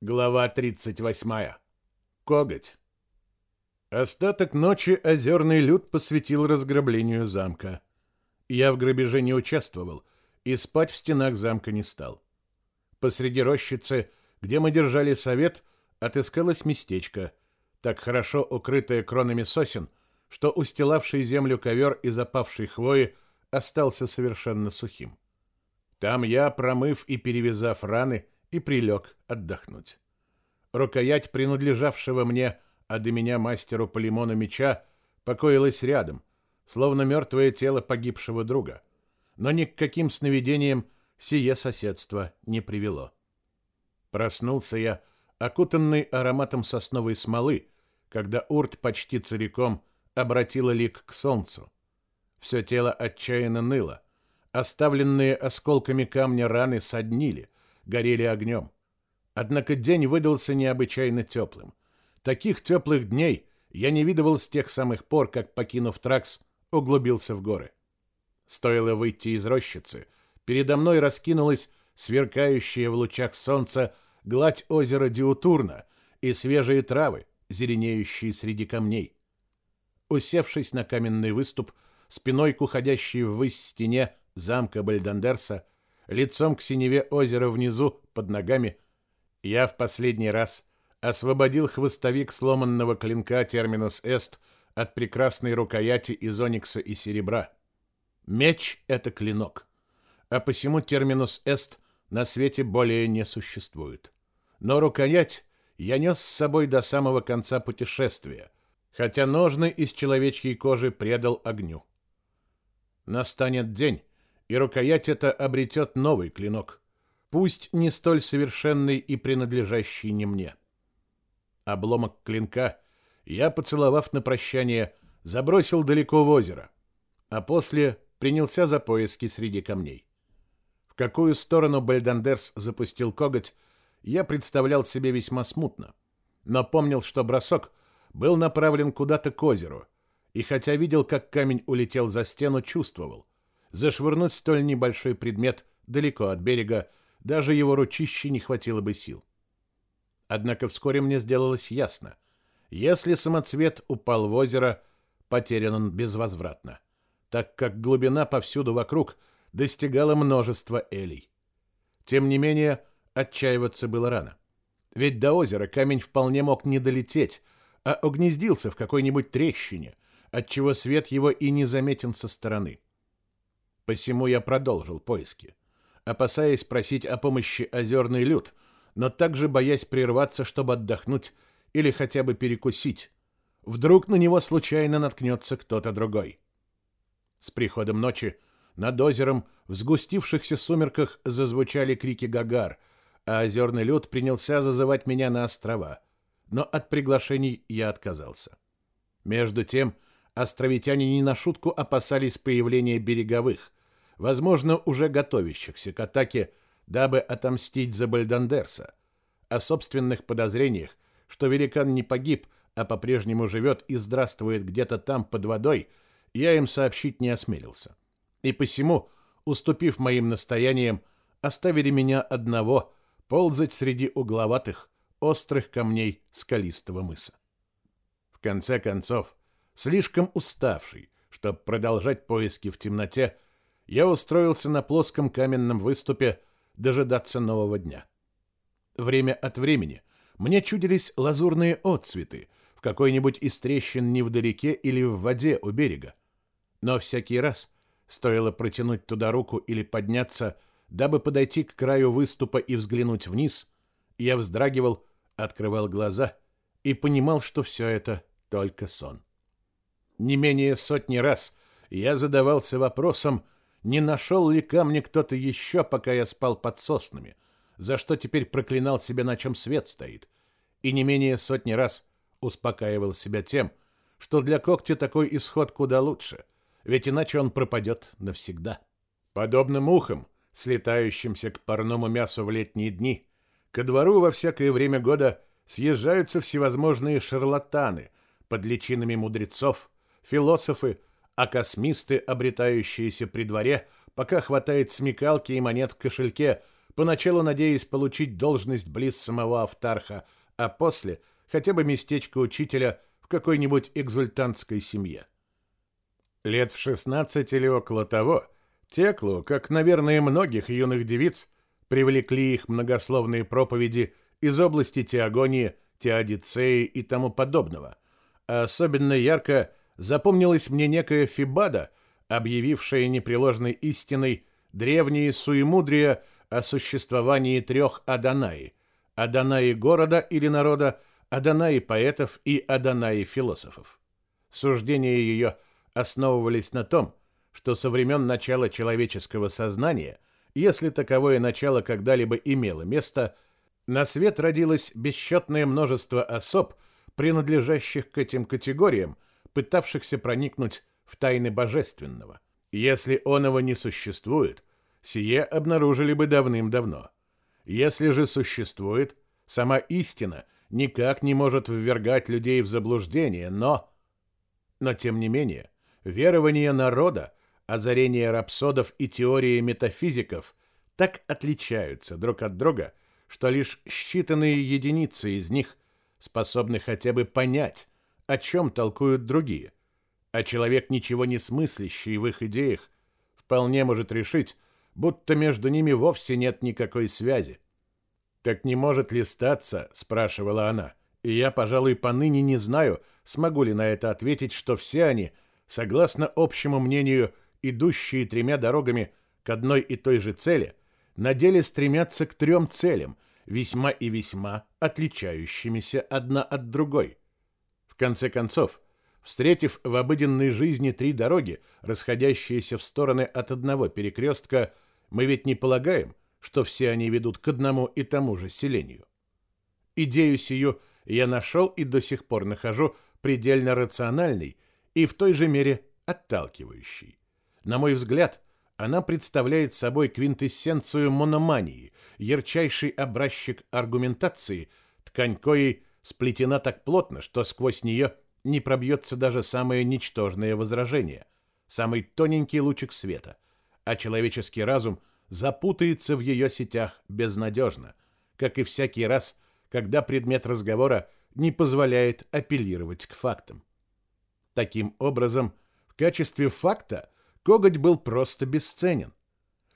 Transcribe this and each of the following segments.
Глава 38. Коготь. Остаток ночи озерный люд посвятил разграблению замка. Я в грабеже не участвовал и спать в стенах замка не стал. Посреди рощицы, где мы держали совет, отыскалось местечко, так хорошо укрытое кронами сосен, что устилавший землю ковер из опавшей хвои остался совершенно сухим. Там я, промыв и перевязав раны, и прилег отдохнуть. Рукоять принадлежавшего мне, а до меня мастеру полимона меча, покоилась рядом, словно мертвое тело погибшего друга. Но ни к каким сновидениям сие соседство не привело. Проснулся я, окутанный ароматом сосновой смолы, когда урт почти целиком обратила лик к солнцу. Все тело отчаянно ныло. Оставленные осколками камня раны соднили — горели огнем. Однако день выдался необычайно теплым. Таких теплых дней я не видывал с тех самых пор, как, покинув Тракс, углубился в горы. Стоило выйти из рощицы, передо мной раскинулась сверкающая в лучах солнца гладь озера Диутурна и свежие травы, зеленеющие среди камней. Усевшись на каменный выступ, спиной к уходящей ввысь стене замка Бальдандерса, лицом к синеве озера внизу, под ногами, я в последний раз освободил хвостовик сломанного клинка терминус эст от прекрасной рукояти из оникса и серебра. Меч — это клинок, а посему терминус эст на свете более не существует. Но рукоять я нес с собой до самого конца путешествия, хотя ножны из человечьей кожи предал огню. Настанет день, и рукоять эта обретет новый клинок, пусть не столь совершенный и принадлежащий не мне. Обломок клинка я, поцеловав на прощание, забросил далеко в озеро, а после принялся за поиски среди камней. В какую сторону Бальдандерс запустил коготь, я представлял себе весьма смутно, но помнил, что бросок был направлен куда-то к озеру, и хотя видел, как камень улетел за стену, чувствовал, Зашвырнуть столь небольшой предмет далеко от берега даже его ручище не хватило бы сил. Однако вскоре мне сделалось ясно. Если самоцвет упал в озеро, потерян он безвозвратно, так как глубина повсюду вокруг достигала множества элей. Тем не менее, отчаиваться было рано. Ведь до озера камень вполне мог не долететь, а огнездился в какой-нибудь трещине, отчего свет его и не заметен со стороны. Посему я продолжил поиски, опасаясь просить о помощи озерный люд, но также боясь прерваться, чтобы отдохнуть или хотя бы перекусить. Вдруг на него случайно наткнется кто-то другой. С приходом ночи над озером в сгустившихся сумерках зазвучали крики гагар, а озерный люд принялся зазывать меня на острова. Но от приглашений я отказался. Между тем, островитяне не на шутку опасались появления береговых, возможно, уже готовящихся к атаке, дабы отомстить за Бальдандерса. О собственных подозрениях, что великан не погиб, а по-прежнему живет и здравствует где-то там под водой, я им сообщить не осмелился. И посему, уступив моим настояниям, оставили меня одного ползать среди угловатых, острых камней скалистого мыса. В конце концов, слишком уставший, чтобы продолжать поиски в темноте, я устроился на плоском каменном выступе дожидаться нового дня. Время от времени мне чудились лазурные отцветы в какой-нибудь из трещин невдалеке или в воде у берега. Но всякий раз стоило протянуть туда руку или подняться, дабы подойти к краю выступа и взглянуть вниз, я вздрагивал, открывал глаза и понимал, что все это только сон. Не менее сотни раз я задавался вопросом, не нашел ли камни кто-то еще, пока я спал под соснами, за что теперь проклинал себя, на чем свет стоит, и не менее сотни раз успокаивал себя тем, что для когтя такой исход куда лучше, ведь иначе он пропадет навсегда. Подобно мухам, слетающимся к парному мясу в летние дни, ко двору во всякое время года съезжаются всевозможные шарлатаны под личинами мудрецов, философы, а космисты, обретающиеся при дворе, пока хватает смекалки и монет в кошельке, поначалу надеясь получить должность близ самого Автарха, а после хотя бы местечко учителя в какой-нибудь экзультантской семье. Лет в 16 или около того Теклу, как, наверное, многих юных девиц, привлекли их многословные проповеди из области теогонии, теодицеи и тому подобного. А особенно ярко запомнилась мне некая Фибада, объявившая непреложной истиной древние суемудрия о существовании трех Аданаи – Аданаи города или народа, Аданаи поэтов и Аданаи философов. Суждения ее основывались на том, что со времен начала человеческого сознания, если таковое начало когда-либо имело место, на свет родилось бесчетное множество особ, принадлежащих к этим категориям, пытавшихся проникнуть в тайны божественного. Если оного не существует, сие обнаружили бы давным-давно. Если же существует, сама истина никак не может ввергать людей в заблуждение, но... Но тем не менее, верование народа, озарение рапсодов и теории метафизиков так отличаются друг от друга, что лишь считанные единицы из них способны хотя бы понять, о чем толкуют другие, а человек, ничего не смыслящий в их идеях, вполне может решить, будто между ними вовсе нет никакой связи. «Так не может ли статься?» — спрашивала она. И я, пожалуй, поныне не знаю, смогу ли на это ответить, что все они, согласно общему мнению, идущие тремя дорогами к одной и той же цели, на деле стремятся к трем целям, весьма и весьма отличающимися одна от другой. Конце концов, встретив в обыденной жизни три дороги, расходящиеся в стороны от одного перекрестка, мы ведь не полагаем, что все они ведут к одному и тому же селению. Идею сию я нашел и до сих пор нахожу предельно рациональной и в той же мере отталкивающей. На мой взгляд, она представляет собой квинтэссенцию мономании, ярчайший образчик аргументации, ткань коей сплетена так плотно, что сквозь нее не пробьется даже самое ничтожное возражение, самый тоненький лучик света, а человеческий разум запутается в ее сетях безнадежно, как и всякий раз, когда предмет разговора не позволяет апеллировать к фактам. Таким образом, в качестве факта коготь был просто бесценен.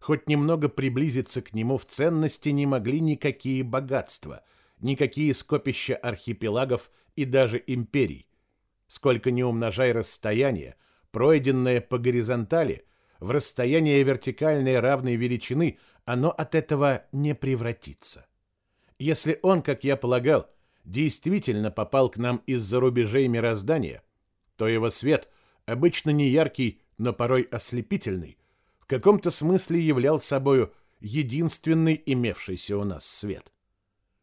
Хоть немного приблизиться к нему в ценности не могли никакие богатства, никакие скопища архипелагов и даже империй. Сколько не умножай расстояние, пройденное по горизонтали, в расстояние вертикальной равной величины, оно от этого не превратится. Если он, как я полагал, действительно попал к нам из-за рубежей мироздания, то его свет, обычно не яркий, но порой ослепительный, в каком-то смысле являл собою единственный имевшийся у нас свет.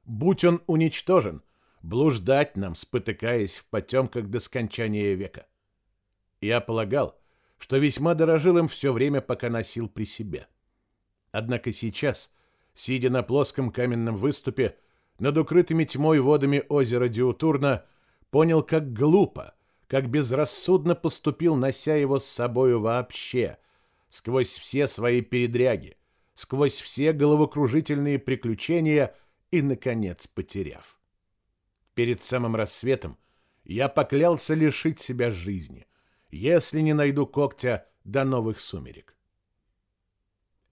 Будь он уничтожен, блуждать нам, спотыкаясь в потемках до скончания века. Я полагал, что весьма дорожил им все время, пока носил при себе. Однако сейчас, сидя на плоском каменном выступе, над укрытыми тьмой водами озера Диутурна, понял, как глупо, как безрассудно поступил, нося его с собою вообще, сквозь все свои передряги, сквозь все головокружительные приключения и, наконец, потеряв. Перед самым рассветом я поклялся лишить себя жизни, если не найду когтя до новых сумерек.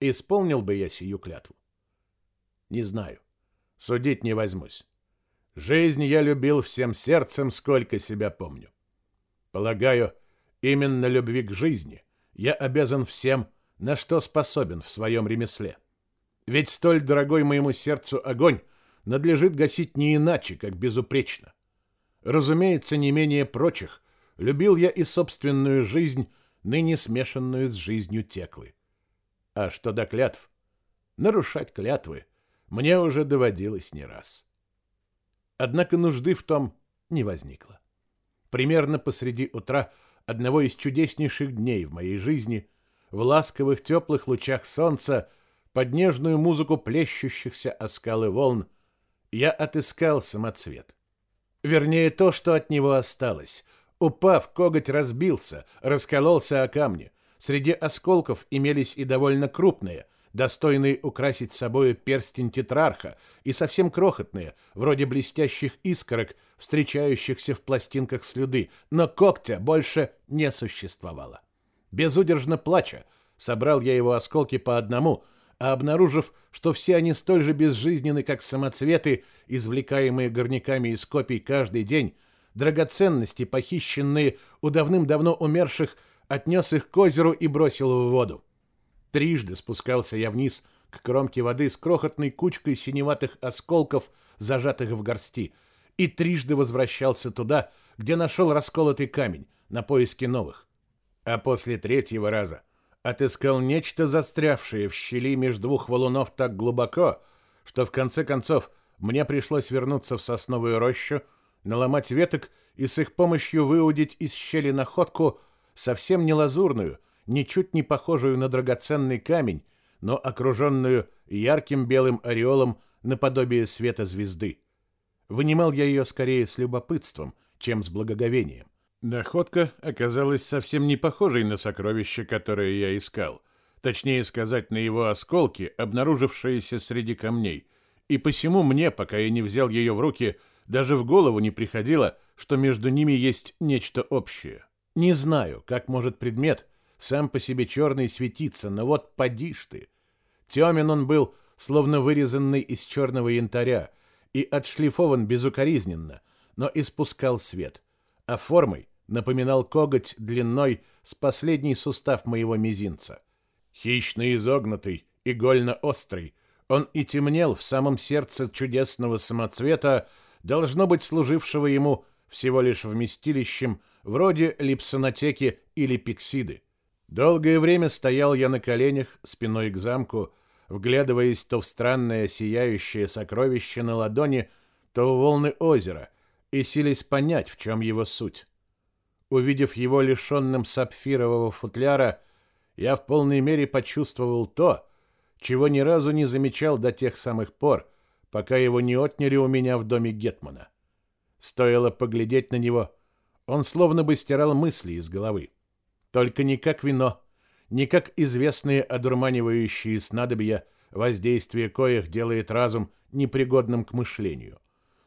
Исполнил бы я сию клятву? Не знаю. Судить не возьмусь. Жизнь я любил всем сердцем, сколько себя помню. Полагаю, именно любви к жизни я обязан всем, на что способен в своем ремесле. Ведь столь дорогой моему сердцу огонь надлежит гасить не иначе, как безупречно. Разумеется, не менее прочих, любил я и собственную жизнь, ныне смешанную с жизнью Теклы. А что до клятв? Нарушать клятвы мне уже доводилось не раз. Однако нужды в том не возникло. Примерно посреди утра одного из чудеснейших дней в моей жизни, в ласковых теплых лучах солнца, под нежную музыку плещущихся о скалы волн, я отыскал самоцвет. Вернее, то, что от него осталось. Упав, коготь разбился, раскололся о камни. Среди осколков имелись и довольно крупные, достойные украсить собою перстень тетрарха, и совсем крохотные, вроде блестящих искорок, встречающихся в пластинках слюды, но когтя больше не существовало. Безудержно плача, собрал я его осколки по одному, а обнаружив, что все они столь же безжизненны, как самоцветы, извлекаемые горняками из копий каждый день, драгоценности, похищенные у давным-давно умерших, отнес их к озеру и бросил в воду. Трижды спускался я вниз к кромке воды с крохотной кучкой синеватых осколков, зажатых в горсти, и трижды возвращался туда, где нашел расколотый камень, на поиски новых. А после третьего раза отыскал нечто застрявшее в щели между двух валунов так глубоко, что в конце концов мне пришлось вернуться в сосновую рощу, наломать веток и с их помощью выудить из щели находку совсем не лазурную, ничуть не похожую на драгоценный камень, но окруженную ярким белым ореолом наподобие света звезды. Вынимал я ее скорее с любопытством, чем с благоговением. Находка оказалась совсем не похожей на сокровище, которое я искал. Точнее сказать, на его осколки, обнаружившиеся среди камней. И посему мне, пока я не взял ее в руки, даже в голову не приходило, что между ними есть нечто общее. Не знаю, как может предмет сам по себе черный светиться, но вот поди ж ты. Темен он был, словно вырезанный из черного янтаря, и отшлифован безукоризненно, но испускал свет, а формой напоминал коготь длиной с последний сустав моего мизинца. Хищно изогнутый, игольно-острый, он и темнел в самом сердце чудесного самоцвета, должно быть служившего ему всего лишь вместилищем вроде липсонотеки или пиксиды. Долгое время стоял я на коленях, спиной к замку, вглядываясь то в странное сияющее сокровище на ладони, то в волны озера, и силясь понять, в чем его суть. Увидев его лишенным сапфирового футляра, я в полной мере почувствовал то, чего ни разу не замечал до тех самых пор, пока его не отняли у меня в доме Гетмана. Стоило поглядеть на него, он словно бы стирал мысли из головы. Только не как вино, не как известные одурманивающие снадобья, воздействие коих делает разум непригодным к мышлению,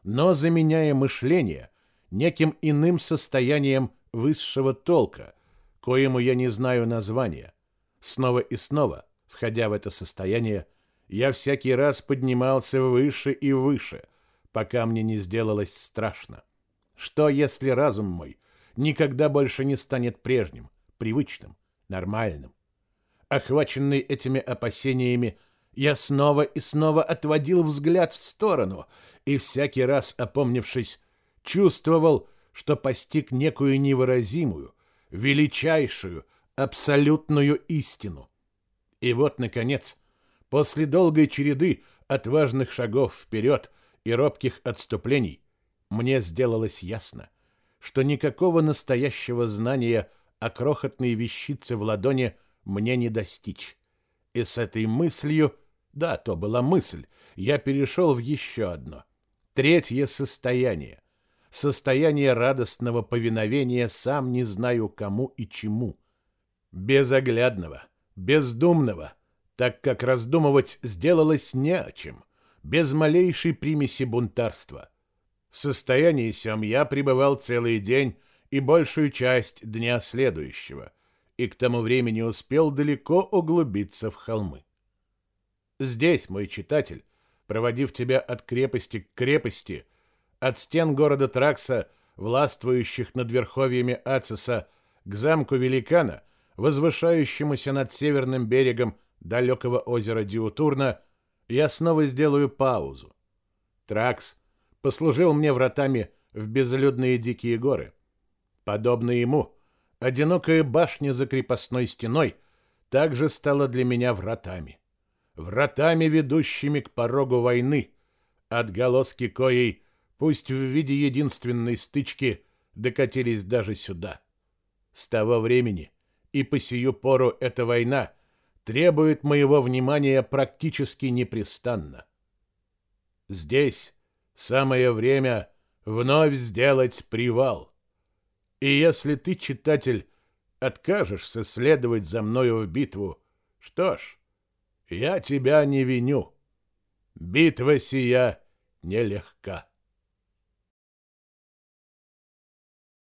но заменяя мышление неким иным состоянием высшего толка, коему я не знаю названия. Снова и снова, входя в это состояние, я всякий раз поднимался выше и выше, пока мне не сделалось страшно. Что, если разум мой никогда больше не станет прежним, привычным, нормальным? Охваченный этими опасениями, я снова и снова отводил взгляд в сторону и всякий раз, опомнившись, чувствовал, что постиг некую невыразимую, величайшую, абсолютную истину. И вот, наконец, после долгой череды отважных шагов вперед и робких отступлений, мне сделалось ясно, что никакого настоящего знания о крохотной вещице в ладони мне не достичь. И с этой мыслью, да, то была мысль, я перешел в еще одно, третье состояние, состояние радостного повиновения сам не знаю кому и чему. Безоглядного, бездумного, так как раздумывать сделалось не о чем, без малейшей примеси бунтарства. В состоянии сём я пребывал целый день и большую часть дня следующего, и к тому времени успел далеко углубиться в холмы. Здесь, мой читатель, проводив тебя от крепости к крепости, от стен города Тракса, властвующих над верховьями Ацеса, к замку Великана, возвышающемуся над северным берегом далекого озера Диутурна, я снова сделаю паузу. Тракс послужил мне вратами в безлюдные дикие горы. Подобно ему, одинокая башня за крепостной стеной также стала для меня вратами. Вратами, ведущими к порогу войны, отголоски коей пусть в виде единственной стычки, докатились даже сюда. С того времени и по сию пору эта война требует моего внимания практически непрестанно. Здесь самое время вновь сделать привал. И если ты, читатель, откажешься следовать за мною в битву, что ж, Я тебя не виню. Битва сия нелегка.